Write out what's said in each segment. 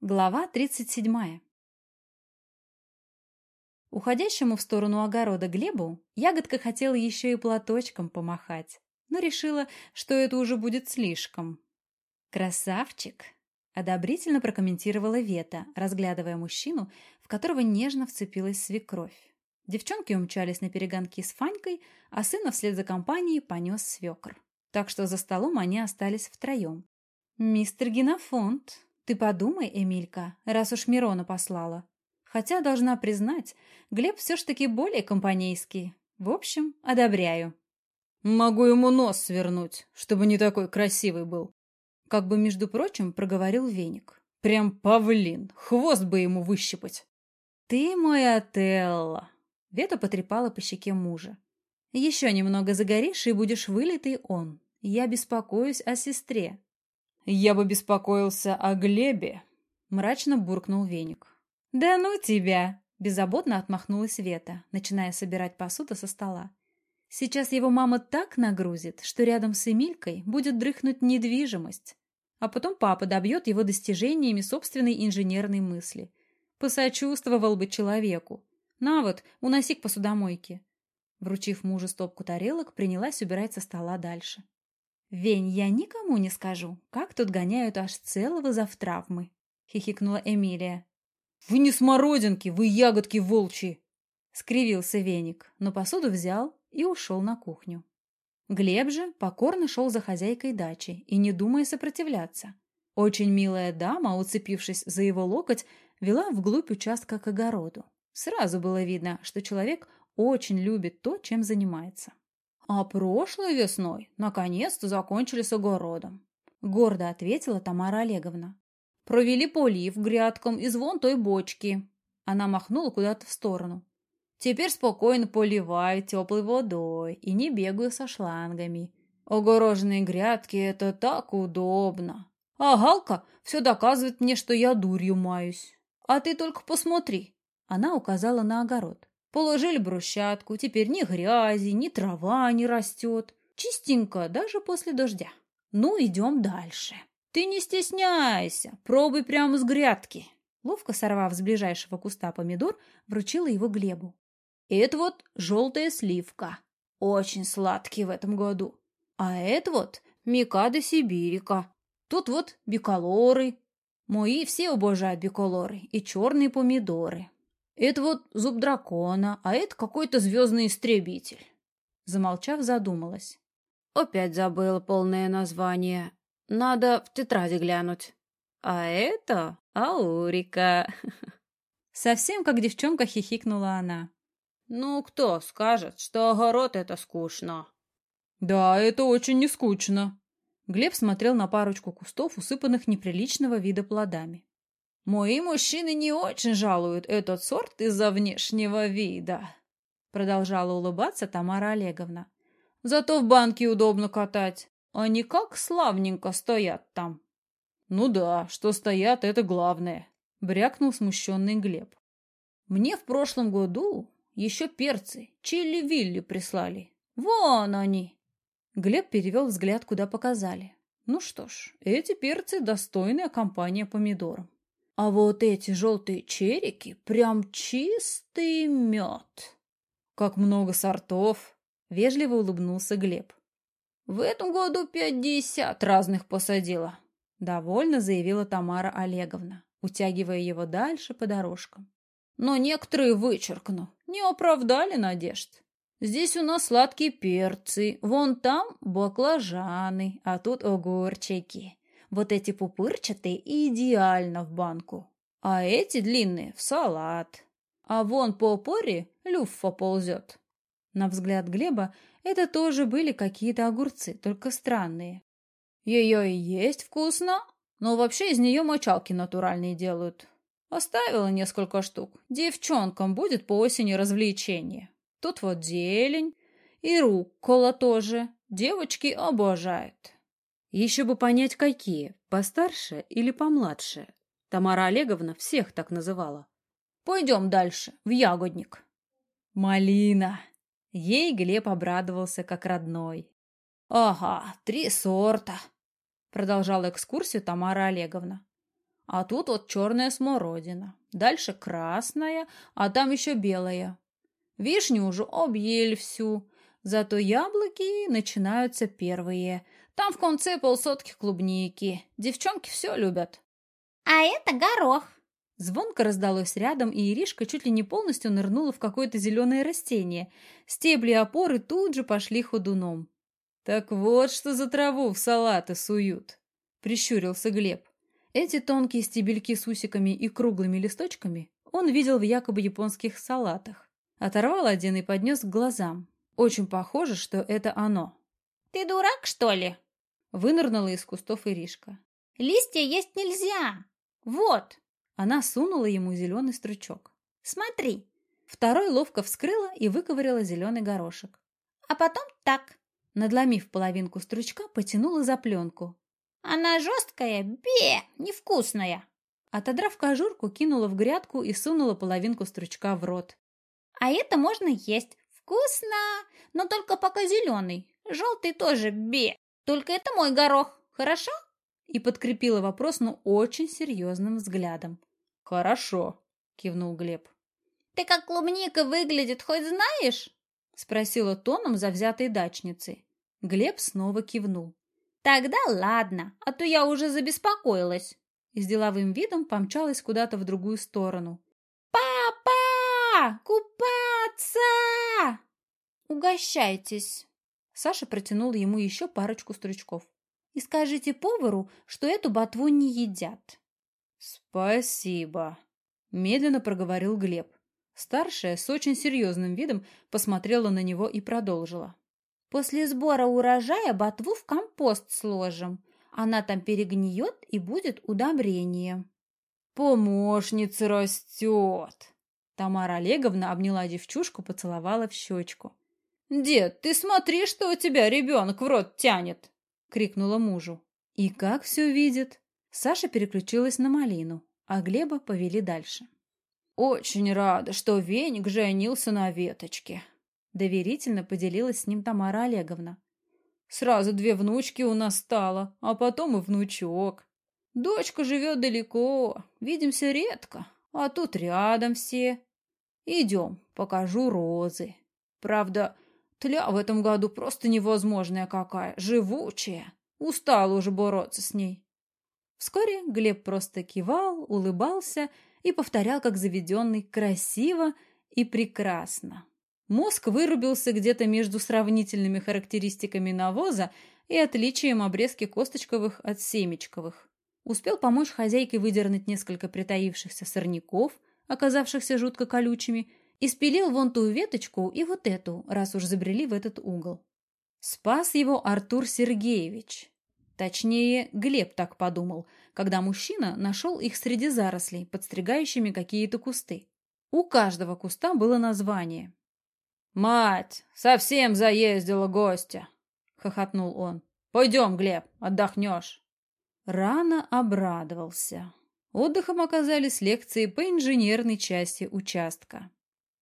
Глава 37. Уходящему в сторону огорода Глебу ягодка хотела еще и платочком помахать, но решила, что это уже будет слишком. «Красавчик!» — одобрительно прокомментировала Вета, разглядывая мужчину, в которого нежно вцепилась свекровь. Девчонки умчались на перегонки с Фанькой, а сына вслед за компанией понес свекр. Так что за столом они остались втроем. «Мистер Генофонд!» Ты подумай, Эмилька, раз уж Мирона послала. Хотя, должна признать, Глеб все ж таки более компанейский. В общем, одобряю. Могу ему нос свернуть, чтобы не такой красивый был. Как бы, между прочим, проговорил Веник. Прям павлин, хвост бы ему выщипать. Ты мой Отелло. Вета потрепала по щеке мужа. Еще немного загоришь, и будешь вылитый он. Я беспокоюсь о сестре. «Я бы беспокоился о Глебе», — мрачно буркнул веник. «Да ну тебя!» — беззаботно отмахнулась Вета, начиная собирать посуду со стола. «Сейчас его мама так нагрузит, что рядом с Эмилькой будет дрыхнуть недвижимость, а потом папа добьет его достижениями собственной инженерной мысли. Посочувствовал бы человеку. На вот, уноси к посудомойке». Вручив мужу стопку тарелок, принялась убирать со стола дальше. «Вень, я никому не скажу, как тут гоняют аж целого завтравмы», — хихикнула Эмилия. «Вы не смородинки, вы ягодки волчьи!» — скривился Веник, но посуду взял и ушел на кухню. Глеб же покорно шел за хозяйкой дачи и не думая сопротивляться. Очень милая дама, уцепившись за его локоть, вела вглубь участка к огороду. Сразу было видно, что человек очень любит то, чем занимается. А прошлой весной наконец-то закончили с огородом. Гордо ответила Тамара Олеговна. Провели полив грядкам из вон той бочки. Она махнула куда-то в сторону. Теперь спокойно поливаю теплой водой и не бегаю со шлангами. Огороженные грядки — это так удобно. А Галка все доказывает мне, что я дурью маюсь. А ты только посмотри. Она указала на огород. Положили брусчатку, теперь ни грязи, ни трава не растет. Чистенько, даже после дождя. Ну, идем дальше. Ты не стесняйся, пробуй прямо с грядки. Ловко сорвав с ближайшего куста помидор, вручила его Глебу. Это вот желтая сливка. Очень сладкий в этом году. А это вот микада сибирика. Тут вот биколоры. Мои все обожают биколоры и черные помидоры. Это вот зуб дракона, а это какой-то звездный истребитель. Замолчав, задумалась. Опять забыла полное название. Надо в тетради глянуть. А это Аурика. Совсем как девчонка хихикнула она. Ну, кто скажет, что огород это скучно? Да, это очень не скучно. Глеб смотрел на парочку кустов, усыпанных неприличного вида плодами. Мои мужчины не очень жалуют этот сорт из-за внешнего вида, продолжала улыбаться Тамара Олеговна. Зато в банке удобно катать. Они как славненько стоят там. Ну да, что стоят, это главное, брякнул смущенный Глеб. Мне в прошлом году еще перцы чили-вилли прислали. Вон они. Глеб перевел взгляд, куда показали. Ну что ж, эти перцы достойная компания помидорам. А вот эти желтые черики прям чистый мед. Как много сортов, вежливо улыбнулся Глеб. В этом году пятьдесят разных посадила, довольно заявила Тамара Олеговна, утягивая его дальше по дорожкам. Но некоторые вычеркну, не оправдали надежд. Здесь у нас сладкие перцы, вон там баклажаны, а тут огурчики. Вот эти пупырчатые идеально в банку. А эти длинные в салат. А вон по опоре люффа ползет. На взгляд Глеба это тоже были какие-то огурцы, только странные. Ее и есть вкусно, но вообще из нее мочалки натуральные делают. Оставила несколько штук. Девчонкам будет по осени развлечение. Тут вот зелень и руккола тоже. Девочки обожают. Еще бы понять, какие, постарше или помладше. Тамара Олеговна всех так называла. Пойдем дальше, в ягодник. Малина. Ей Глеб обрадовался как родной. Ага, три сорта, продолжала экскурсию Тамара Олеговна. А тут вот черная смородина, дальше красная, а там еще белая. Вишню уже объели всю, зато яблоки начинаются первые. Там в конце полсотки клубники. Девчонки все любят. А это горох. Звонко раздалось рядом, и Иришка чуть ли не полностью нырнула в какое-то зеленое растение. Стебли опоры тут же пошли ходуном. «Так вот, что за траву в салаты суют!» — прищурился Глеб. Эти тонкие стебельки с усиками и круглыми листочками он видел в якобы японских салатах. Оторвал один и поднес к глазам. Очень похоже, что это оно. «Ты дурак, что ли?» Вынырнула из кустов Иришка. «Листья есть нельзя! Вот!» Она сунула ему зеленый стручок. «Смотри!» Второй ловко вскрыла и выковыряла зеленый горошек. «А потом так!» Надломив половинку стручка, потянула за пленку. «Она жесткая, бе, невкусная!» Отодрав кожурку, кинула в грядку и сунула половинку стручка в рот. «А это можно есть. Вкусно, но только пока зеленый. Желтый тоже бе. Только это мой горох, хорошо?» И подкрепила вопрос, но очень серьезным взглядом. «Хорошо», — кивнул Глеб. «Ты как клубника выглядит, хоть знаешь?» — спросила тоном завзятой дачницы. Глеб снова кивнул. «Тогда ладно, а то я уже забеспокоилась». И с деловым видом помчалась куда-то в другую сторону. «Папа! Купаться!» «Угощайтесь!» Саша протянул ему еще парочку стручков. «И скажите повару, что эту ботву не едят». «Спасибо», — медленно проговорил Глеб. Старшая с очень серьезным видом посмотрела на него и продолжила. «После сбора урожая ботву в компост сложим. Она там перегниет и будет удобрением». «Помощница растет!» Тамара Олеговна обняла девчушку, поцеловала в щечку. «Дед, ты смотри, что у тебя ребенок в рот тянет!» — крикнула мужу. И как все видит? Саша переключилась на малину, а Глеба повели дальше. «Очень рада, что веник женился на веточке», — доверительно поделилась с ним Тамара Олеговна. «Сразу две внучки у нас стало, а потом и внучок. Дочка живет далеко, видимся редко, а тут рядом все. Идем, покажу розы. Правда, тля в этом году просто невозможная какая, живучая. Устала уже бороться с ней. Вскоре Глеб просто кивал, улыбался и повторял, как заведенный, красиво и прекрасно. Мозг вырубился где-то между сравнительными характеристиками навоза и отличием обрезки косточковых от семечковых. Успел помочь хозяйке выдернуть несколько притаившихся сорняков, оказавшихся жутко колючими, и спилил вон ту веточку и вот эту, раз уж забрели в этот угол. Спас его Артур Сергеевич. Точнее, Глеб так подумал, когда мужчина нашел их среди зарослей, подстригающими какие-то кусты. У каждого куста было название. «Мать, совсем заездила гостя!» — хохотнул он. «Пойдем, Глеб, отдохнешь!» Рано обрадовался. Отдыхом оказались лекции по инженерной части участка.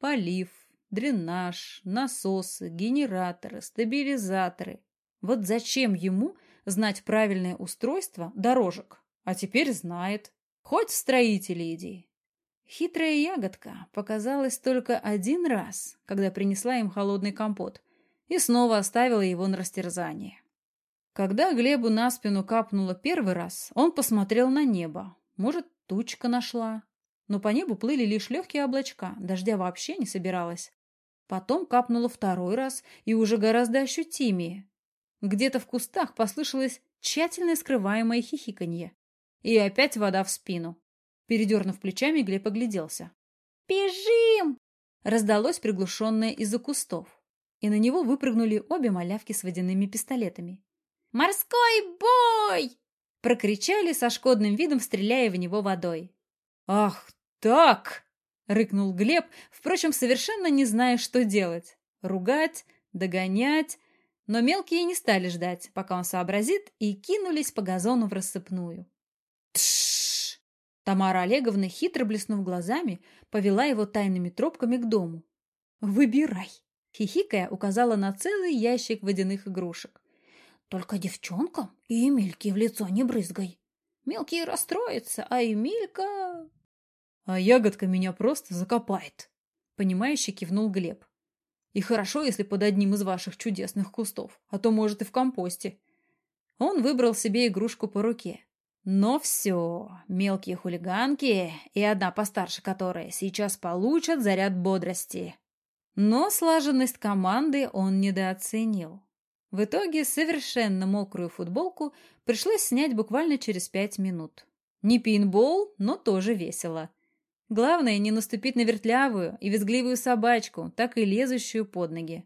Полив, дренаж, насосы, генераторы, стабилизаторы. Вот зачем ему знать правильное устройство дорожек? А теперь знает. Хоть в строители иди. Хитрая ягодка показалась только один раз, когда принесла им холодный компот, и снова оставила его на растерзание. Когда Глебу на спину капнуло первый раз, он посмотрел на небо. Может, тучка нашла. Но по небу плыли лишь легкие облачка, дождя вообще не собиралось. Потом капнуло второй раз и уже гораздо ощутимее. Где-то в кустах послышалось тщательно скрываемое хихиканье. И опять вода в спину. Передернув плечами, Глеб огляделся. «Бежим!» Раздалось приглушенное из-за кустов. И на него выпрыгнули обе малявки с водяными пистолетами. «Морской бой!» Прокричали со шкодным видом, стреляя в него водой. «Ах так!» рыкнул Глеб, впрочем, совершенно не зная, что делать. Ругать, догонять. Но мелкие не стали ждать, пока он сообразит, и кинулись по газону в рассыпную. Тш! Тамара Олеговна, хитро блеснув глазами, повела его тайными тропками к дому. «Выбирай!» Хихикая, указала на целый ящик водяных игрушек. «Только девчонкам и Эмильке в лицо не брызгай. Мелкий расстроится, а Эмилька... А ягодка меня просто закопает, понимающе кивнул Глеб. И хорошо, если под одним из ваших чудесных кустов, а то, может, и в компосте. Он выбрал себе игрушку по руке. Но все, мелкие хулиганки и одна постарше которая сейчас получат заряд бодрости. Но слаженность команды он недооценил. В итоге совершенно мокрую футболку пришлось снять буквально через пять минут. Не пейнтбол, но тоже весело. Главное не наступить на вертлявую и визгливую собачку, так и лезущую под ноги.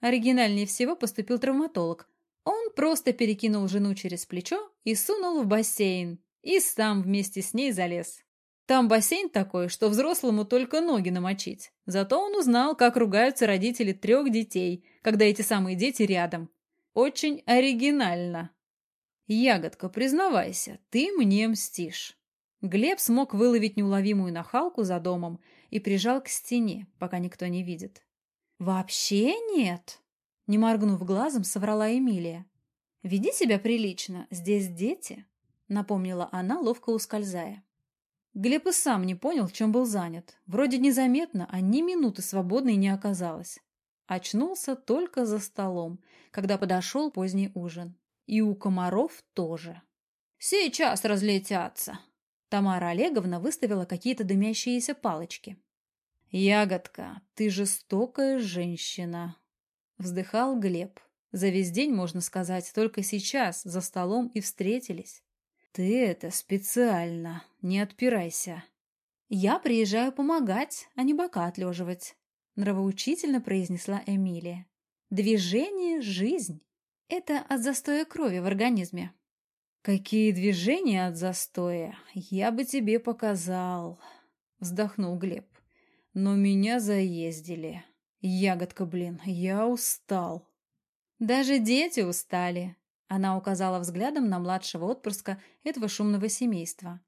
Оригинальнее всего поступил травматолог. Он просто перекинул жену через плечо и сунул в бассейн, и сам вместе с ней залез. Там бассейн такой, что взрослому только ноги намочить. Зато он узнал, как ругаются родители трех детей, когда эти самые дети рядом. Очень оригинально. Ягодка, признавайся, ты мне мстишь. Глеб смог выловить неуловимую нахалку за домом и прижал к стене, пока никто не видит. «Вообще нет!» Не моргнув глазом, соврала Эмилия. «Веди себя прилично, здесь дети», — напомнила она, ловко ускользая. Глеб и сам не понял, чем был занят. Вроде незаметно, а ни минуты свободной не оказалось. Очнулся только за столом, когда подошел поздний ужин. И у комаров тоже. «Сейчас разлетятся!» Тамара Олеговна выставила какие-то дымящиеся палочки. «Ягодка, ты жестокая женщина!» Вздыхал Глеб. За весь день, можно сказать, только сейчас за столом и встретились. «Ты это специально, не отпирайся!» «Я приезжаю помогать, а не бока отлеживать», нравоучительно произнесла Эмилия. «Движение – жизнь. Это от застоя крови в организме». «Какие движения от застоя? Я бы тебе показал», — вздохнул Глеб. «Но меня заездили. Ягодка, блин, я устал». «Даже дети устали», — она указала взглядом на младшего отпрыска этого шумного семейства.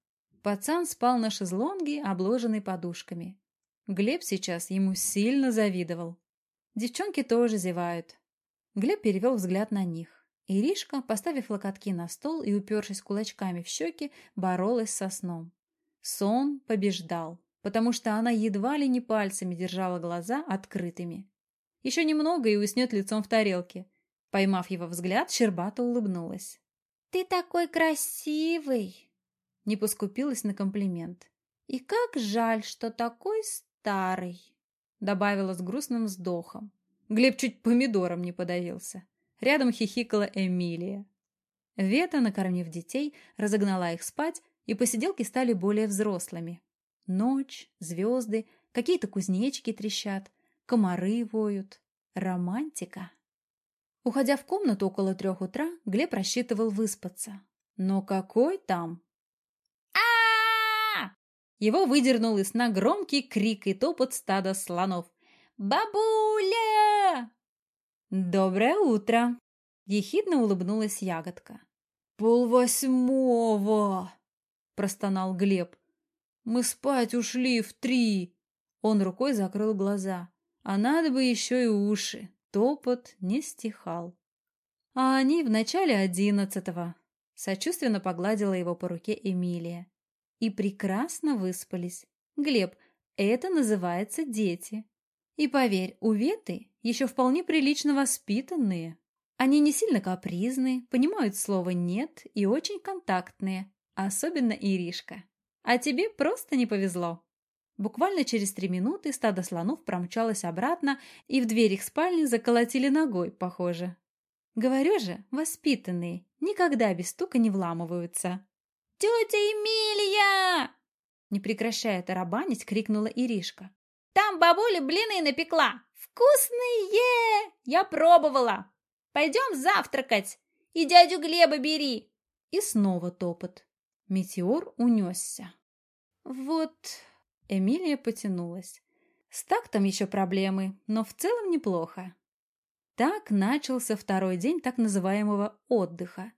Пацан спал на шезлонге, обложенный подушками. Глеб сейчас ему сильно завидовал. Девчонки тоже зевают. Глеб перевел взгляд на них. Иришка, поставив локотки на стол и упершись кулачками в щеки, боролась со сном. Сон побеждал, потому что она едва ли не пальцами держала глаза открытыми. Еще немного и уснет лицом в тарелке. Поймав его взгляд, Щербата улыбнулась. «Ты такой красивый!» Не поскупилась на комплимент. «И как жаль, что такой старый!» Добавила с грустным вздохом. Глеб чуть помидором не подавился. Рядом хихикала Эмилия. Вета, накормив детей, разогнала их спать, и посиделки стали более взрослыми. Ночь, звезды, какие-то кузнечики трещат, комары воют. Романтика. Уходя в комнату около трех утра, Глеб рассчитывал выспаться. Но какой там? а Его выдернул из сна громкий крик и топот стада слонов. «Бабуля!» «Доброе утро!» — ехидно улыбнулась ягодка. «Полвосьмого!» — простонал Глеб. «Мы спать ушли в три!» Он рукой закрыл глаза. А надо бы еще и уши. Топот не стихал. А они в начале одиннадцатого. Сочувственно погладила его по руке Эмилия. И прекрасно выспались. Глеб, это называется дети. И поверь, у Веты еще вполне прилично воспитанные. Они не сильно капризные, понимают слово «нет» и очень контактные, особенно Иришка. А тебе просто не повезло. Буквально через три минуты стадо слонов промчалось обратно, и в дверь их спальни заколотили ногой, похоже. Говорю же, воспитанные, никогда без стука не вламываются. «Тетя Эмилия!» Не прекращая тарабанить, крикнула Иришка. Там бабуля блины напекла. Вкусные! Я пробовала. Пойдем завтракать. И дядю Глеба бери. И снова топот. Метеор унесся. Вот... Эмилия потянулась. С тактом еще проблемы, но в целом неплохо. Так начался второй день так называемого отдыха.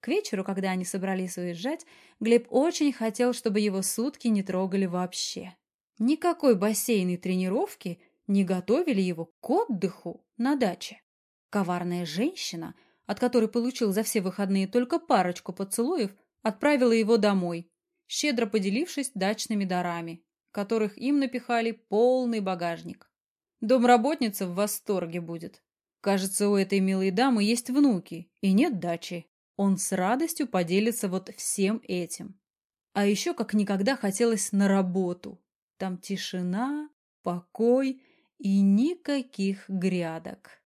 К вечеру, когда они собрались уезжать, Глеб очень хотел, чтобы его сутки не трогали вообще. Никакой бассейной тренировки не готовили его к отдыху на даче. Коварная женщина, от которой получил за все выходные только парочку поцелуев, отправила его домой, щедро поделившись дачными дарами, которых им напихали полный багажник. Домработница в восторге будет. Кажется, у этой милой дамы есть внуки, и нет дачи. Он с радостью поделится вот всем этим. А еще как никогда хотелось на работу. Там тишина, покой и никаких грядок.